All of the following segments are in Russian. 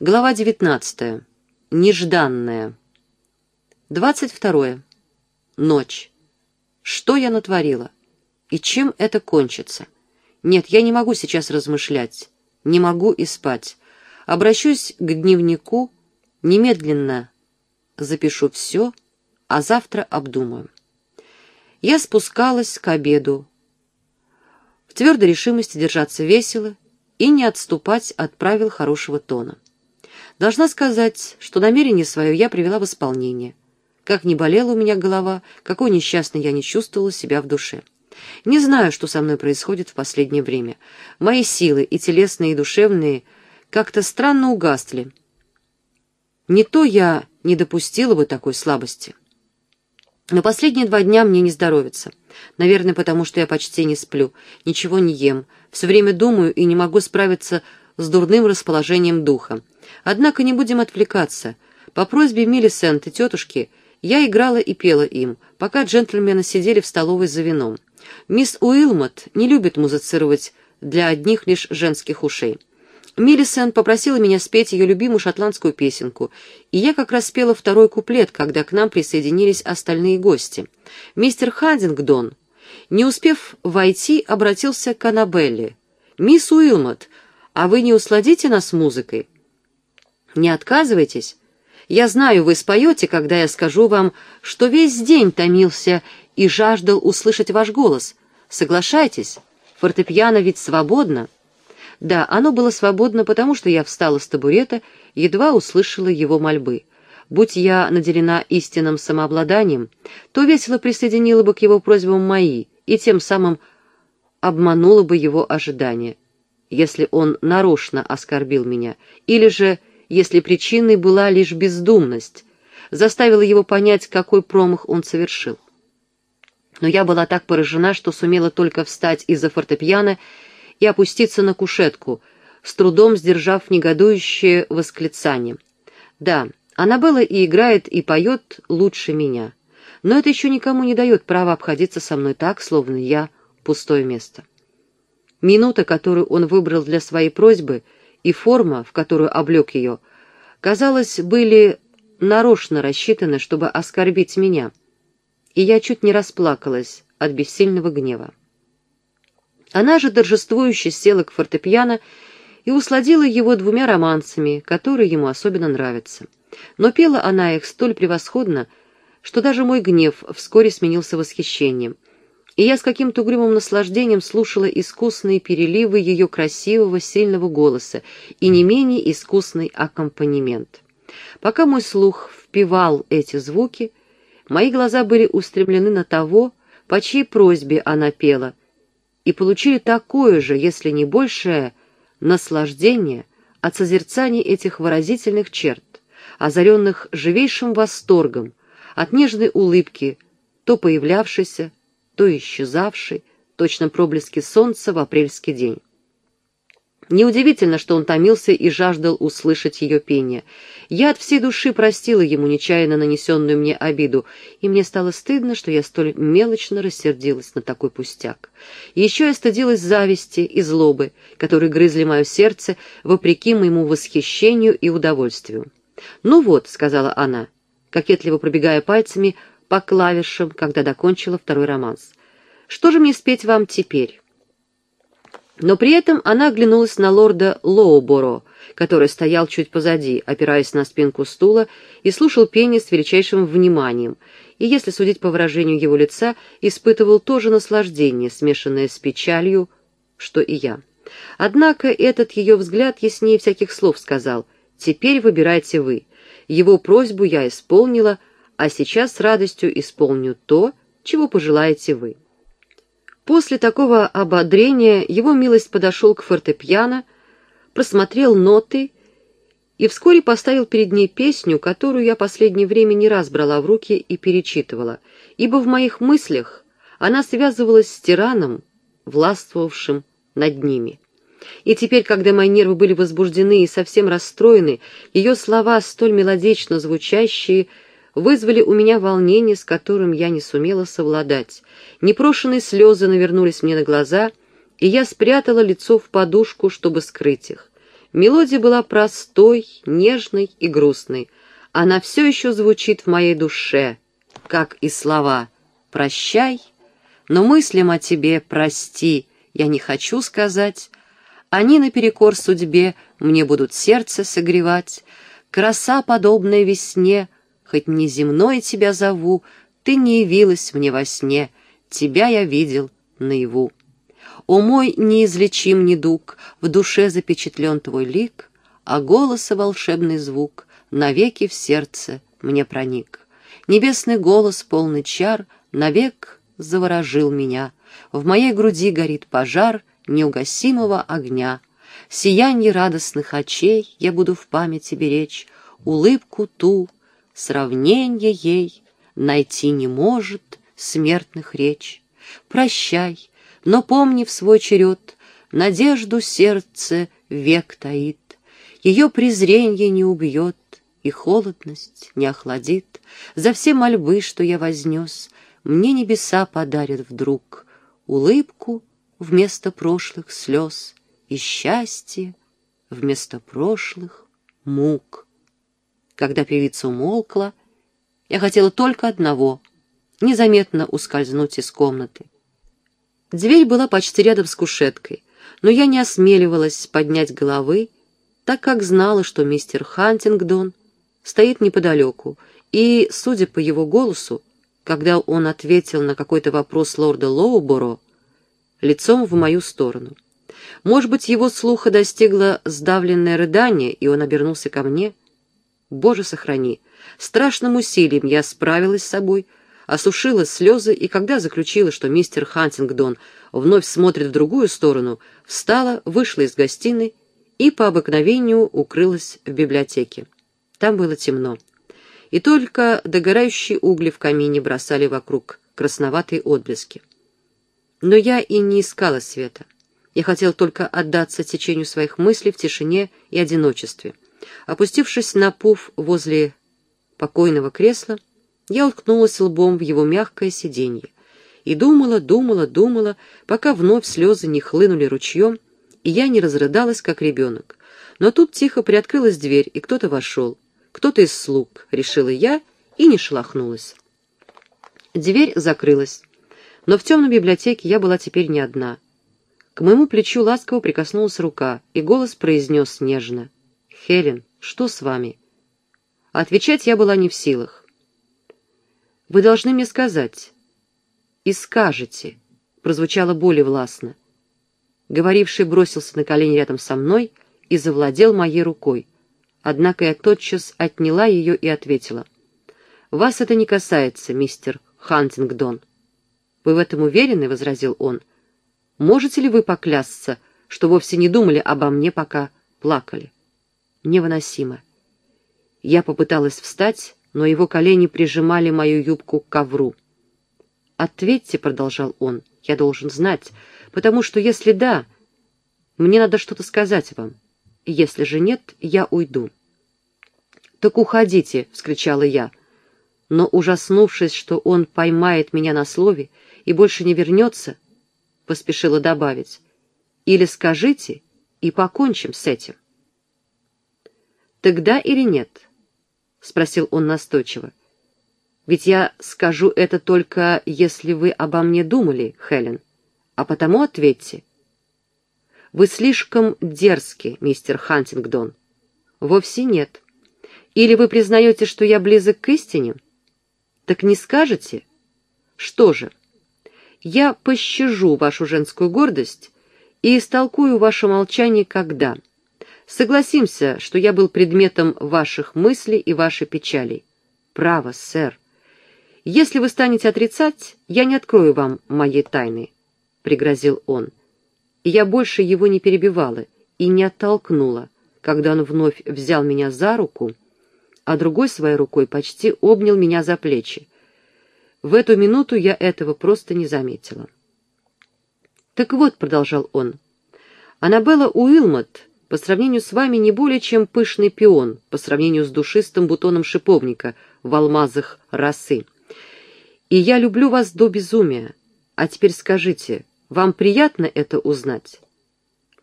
Глава 19. Нежданная. 22. Ночь. Что я натворила? И чем это кончится? Нет, я не могу сейчас размышлять. Не могу и спать. Обращусь к дневнику, немедленно запишу все, а завтра обдумаю. Я спускалась к обеду в твердой решимости держаться весело и не отступать от правил хорошего тона. Должна сказать, что намерение свое я привела в исполнение. Как не болела у меня голова, какой несчастной я не чувствовала себя в душе. Не знаю, что со мной происходит в последнее время. Мои силы, и телесные, и душевные, как-то странно угасли. Не то я не допустила бы такой слабости. Но последние два дня мне не здоровится. Наверное, потому что я почти не сплю, ничего не ем, все время думаю и не могу справиться с дурным расположением духа. Однако не будем отвлекаться. По просьбе Миллисент и тетушки я играла и пела им, пока джентльмены сидели в столовой за вином. Мисс Уилмот не любит музицировать для одних лишь женских ушей. Миллисент попросила меня спеть ее любимую шотландскую песенку, и я как раз спела второй куплет, когда к нам присоединились остальные гости. Мистер Хаддингдон, не успев войти, обратился к Аннабелле. «Мисс Уилмот, а вы не усладите нас музыкой?» «Не отказывайтесь. Я знаю, вы споете, когда я скажу вам, что весь день томился и жаждал услышать ваш голос. Соглашайтесь, фортепиано ведь свободно». Да, оно было свободно, потому что я встала с табурета, едва услышала его мольбы. Будь я наделена истинным самообладанием, то весело присоединила бы к его просьбам мои и тем самым обманула бы его ожидания, если он нарочно оскорбил меня, или же, если причиной была лишь бездумность, заставила его понять, какой промах он совершил. Но я была так поражена, что сумела только встать из-за фортепиано и опуститься на кушетку, с трудом сдержав негодующее восклицание. Да, Аннабелла и играет, и поет лучше меня, но это еще никому не дает права обходиться со мной так, словно я пустое место. Минута, которую он выбрал для своей просьбы, и форма, в которую облег ее, казалось, были нарочно рассчитаны, чтобы оскорбить меня, и я чуть не расплакалась от бессильного гнева. Она же торжествующе села к фортепиано и усладила его двумя романсами, которые ему особенно нравятся. Но пела она их столь превосходно, что даже мой гнев вскоре сменился восхищением, и я с каким-то угрюмым наслаждением слушала искусные переливы ее красивого, сильного голоса и не менее искусный аккомпанемент. Пока мой слух впивал эти звуки, мои глаза были устремлены на того, по чьей просьбе она пела — и получили такое же, если не большее, наслаждение от созерцания этих выразительных черт, озаренных живейшим восторгом, от нежной улыбки, то появлявшейся, то исчезавшей, точно проблески солнца в апрельский день. Неудивительно, что он томился и жаждал услышать ее пение. Я от всей души простила ему нечаянно нанесенную мне обиду, и мне стало стыдно, что я столь мелочно рассердилась на такой пустяк. Еще я стыдилась зависти и злобы, которые грызли мое сердце, вопреки моему восхищению и удовольствию. «Ну вот», — сказала она, кокетливо пробегая пальцами по клавишам, когда докончила второй романс, — «что же мне спеть вам теперь?» Но при этом она оглянулась на лорда Лоуборо, который стоял чуть позади, опираясь на спинку стула, и слушал пение с величайшим вниманием, и, если судить по выражению его лица, испытывал то же наслаждение, смешанное с печалью, что и я. Однако этот ее взгляд яснее всяких слов сказал «Теперь выбирайте вы». Его просьбу я исполнила, а сейчас с радостью исполню то, чего пожелаете вы. После такого ободрения его милость подошел к фортепиано, просмотрел ноты и вскоре поставил перед ней песню, которую я последнее время не раз брала в руки и перечитывала, ибо в моих мыслях она связывалась с тираном, властвовавшим над ними. И теперь, когда мои нервы были возбуждены и совсем расстроены, ее слова, столь мелодично звучащие, вызвали у меня волнение, с которым я не сумела совладать. Непрошенные слезы навернулись мне на глаза, и я спрятала лицо в подушку, чтобы скрыть их. Мелодия была простой, нежной и грустной. Она все еще звучит в моей душе, как и слова «Прощай», но мыслям о тебе «Прости» я не хочу сказать. Они наперекор судьбе мне будут сердце согревать. Краса, подобная весне, хоть не земной тебя зову, ты не явилась мне во сне, тебя я видел наяву. О мой неизлечим недуг, в душе запечатлен твой лик, а голоса волшебный звук навеки в сердце мне проник. Небесный голос, полный чар, навек заворожил меня. В моей груди горит пожар неугасимого огня. Сиянье радостных очей я буду в памяти беречь, улыбку ту, сравнение ей найти не может смертных речь. Прощай, но помни в свой черед, надежду сердце век таит, ее презренье не убьет, и холодность не охладит. За все мольбы, что я вознес, мне небеса подарят вдруг улыбку вместо прошлых слез и счастье вместо прошлых мук. Когда певица умолкла, я хотела только одного — незаметно ускользнуть из комнаты. Дверь была почти рядом с кушеткой, но я не осмеливалась поднять головы, так как знала, что мистер Хантингдон стоит неподалеку, и, судя по его голосу, когда он ответил на какой-то вопрос лорда Лоуборо, лицом в мою сторону. Может быть, его слуха достигло сдавленное рыдание, и он обернулся ко мне. Боже, сохрани! Страшным усилием я справилась с собой, осушила слезы, и когда заключила, что мистер Хантингдон вновь смотрит в другую сторону, встала, вышла из гостиной и по обыкновению укрылась в библиотеке. Там было темно. И только догорающие угли в камине бросали вокруг красноватые отблески. Но я и не искала света. Я хотел только отдаться течению своих мыслей в тишине и одиночестве. Опустившись на пуф возле покойного кресла, я уткнулась лбом в его мягкое сиденье и думала, думала, думала, пока вновь слезы не хлынули ручьем, и я не разрыдалась, как ребенок. Но тут тихо приоткрылась дверь, и кто-то вошел. Кто-то из слуг, решила я, и не шелохнулась. Дверь закрылась, но в темной библиотеке я была теперь не одна. К моему плечу ласково прикоснулась рука, и голос произнес нежно. «Хелен, что с вами?» Отвечать я была не в силах. «Вы должны мне сказать». «И скажете», — прозвучало более властно. Говоривший бросился на колени рядом со мной и завладел моей рукой. Однако я тотчас отняла ее и ответила. «Вас это не касается, мистер Хантингдон». «Вы в этом уверены?» — возразил он. «Можете ли вы поклясться, что вовсе не думали обо мне, пока плакали?» «Невыносимо». Я попыталась встать, но его колени прижимали мою юбку к ковру. «Ответьте», — продолжал он, — «я должен знать, потому что если да, мне надо что-то сказать вам. Если же нет, я уйду». «Так уходите!» — вскричала я. Но, ужаснувшись, что он поймает меня на слове и больше не вернется, поспешила добавить. «Или скажите, и покончим с этим». «Тогда или нет?» — спросил он настойчиво. «Ведь я скажу это только, если вы обо мне думали, Хелен, а потому ответьте». «Вы слишком дерзки, мистер Хантингдон». «Вовсе нет. Или вы признаете, что я близок к истине?» «Так не скажете?» «Что же, я пощажу вашу женскую гордость и истолкую ваше молчание когда...» Согласимся, что я был предметом ваших мыслей и вашей печали. Право, сэр. Если вы станете отрицать, я не открою вам моей тайны, — пригрозил он. И я больше его не перебивала и не оттолкнула, когда он вновь взял меня за руку, а другой своей рукой почти обнял меня за плечи. В эту минуту я этого просто не заметила. «Так вот», — продолжал он, — «Аннабелла Уилмот по сравнению с вами не более чем пышный пион по сравнению с душистым бутоном шиповника в алмазах росы. И я люблю вас до безумия. А теперь скажите, вам приятно это узнать?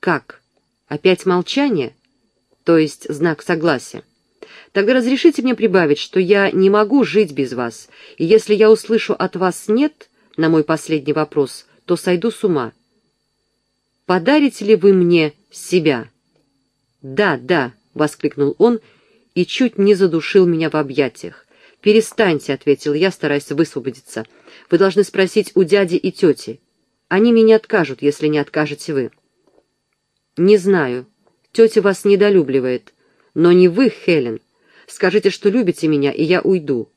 Как? Опять молчание? то есть знак согласия. Тогда разрешите мне прибавить, что я не могу жить без вас, и если я услышу от вас «нет» на мой последний вопрос, то сойду с ума. Подарите ли вы мне себя?» «Да, да», — воскликнул он и чуть не задушил меня в объятиях. «Перестаньте», — ответил я, стараясь высвободиться. «Вы должны спросить у дяди и тети. Они мне не откажут, если не откажете вы». «Не знаю. Тетя вас недолюбливает. Но не вы, Хелен. Скажите, что любите меня, и я уйду».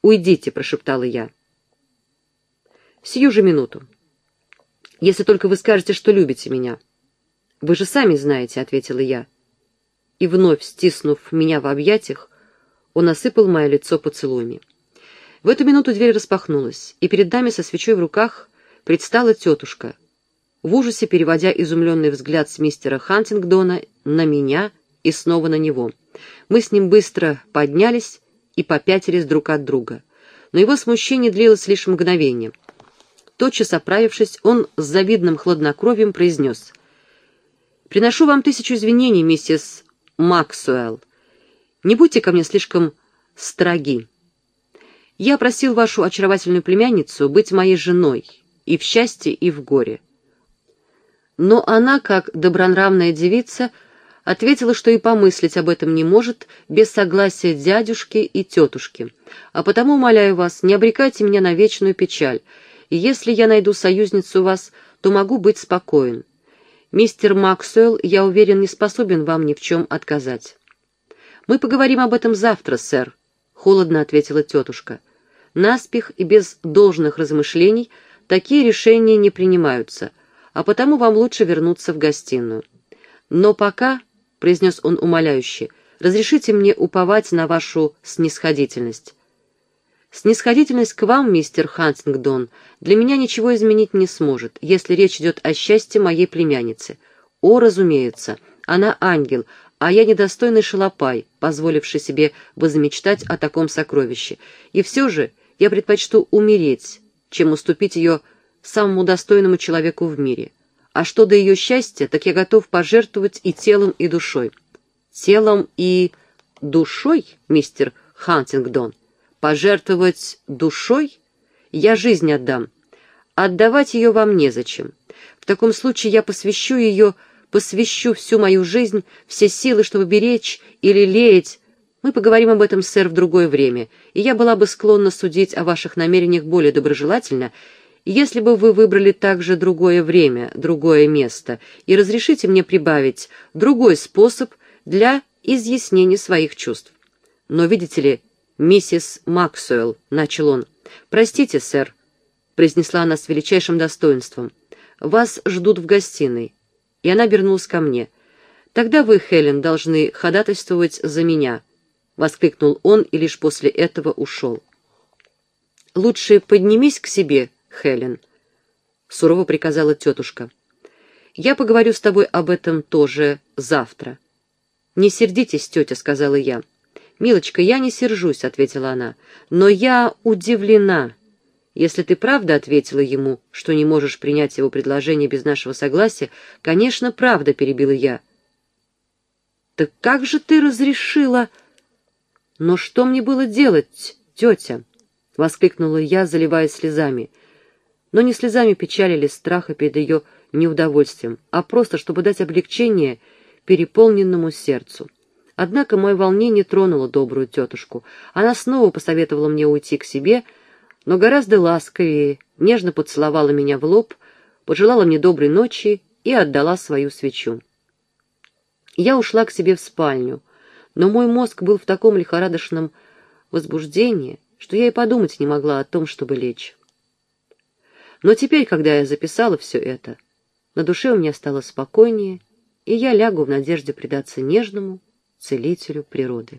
«Уйдите», — прошептала я. «Сию же минуту. Если только вы скажете, что любите меня». «Вы же сами знаете», — ответила я. И вновь, стиснув меня в объятиях, он осыпал мое лицо поцелуями. В эту минуту дверь распахнулась, и перед нами со свечой в руках предстала тетушка, в ужасе переводя изумленный взгляд с мистера Хантингдона на меня и снова на него. Мы с ним быстро поднялись и попятились друг от друга. Но его смущение длилось лишь мгновение. Тотчас оправившись, он с завидным хладнокровием произнес «Приношу вам тысячу извинений, миссис Максуэлл. Не будьте ко мне слишком строги. Я просил вашу очаровательную племянницу быть моей женой и в счастье, и в горе. Но она, как добронравная девица, ответила, что и помыслить об этом не может без согласия дядюшки и тетушки. А потому, умоляю вас, не обрекайте меня на вечную печаль, и если я найду союзницу у вас, то могу быть спокоен. Мистер Максуэлл, я уверен, не способен вам ни в чем отказать. «Мы поговорим об этом завтра, сэр», — холодно ответила тетушка. «Наспех и без должных размышлений такие решения не принимаются, а потому вам лучше вернуться в гостиную. Но пока, — произнес он умоляюще, — разрешите мне уповать на вашу снисходительность». «Снисходительность к вам, мистер Хантингдон, для меня ничего изменить не сможет, если речь идет о счастье моей племянницы. О, разумеется, она ангел, а я недостойный шалопай, позволивший себе возмечтать о таком сокровище. И все же я предпочту умереть, чем уступить ее самому достойному человеку в мире. А что до ее счастья, так я готов пожертвовать и телом, и душой. Телом и душой, мистер Хантингдон? Пожертвовать душой? Я жизнь отдам. Отдавать ее вам незачем. В таком случае я посвящу ее посвящу всю мою жизнь, все силы, чтобы беречь или леять. Мы поговорим об этом, сэр, в другое время, и я была бы склонна судить о ваших намерениях более доброжелательно, если бы вы выбрали также другое время, другое место, и разрешите мне прибавить другой способ для изъяснения своих чувств. Но, видите ли, миссис Максуэлл, — начал он, — простите, сэр, — произнесла она с величайшим достоинством, — вас ждут в гостиной и она обернулась ко мне. «Тогда вы, Хелен, должны ходатайствовать за меня», — воскликнул он и лишь после этого ушел. «Лучше поднимись к себе, Хелен», — сурово приказала тетушка. «Я поговорю с тобой об этом тоже завтра». «Не сердитесь, тетя», — сказала я. «Милочка, я не сержусь», — ответила она, — «но я удивлена». Если ты правда ответила ему, что не можешь принять его предложение без нашего согласия, конечно, правда, — перебила я. Так как же ты разрешила? Но что мне было делать, тетя? — воскликнула я, заливаясь слезами. Но не слезами печали или страха перед ее неудовольствием, а просто, чтобы дать облегчение переполненному сердцу. Однако мое волнение тронуло добрую тетушку. Она снова посоветовала мне уйти к себе — но гораздо ласковее, нежно поцеловала меня в лоб, пожелала мне доброй ночи и отдала свою свечу. Я ушла к себе в спальню, но мой мозг был в таком лихорадочном возбуждении, что я и подумать не могла о том, чтобы лечь. Но теперь, когда я записала все это, на душе у меня стало спокойнее, и я лягу в надежде предаться нежному целителю природы.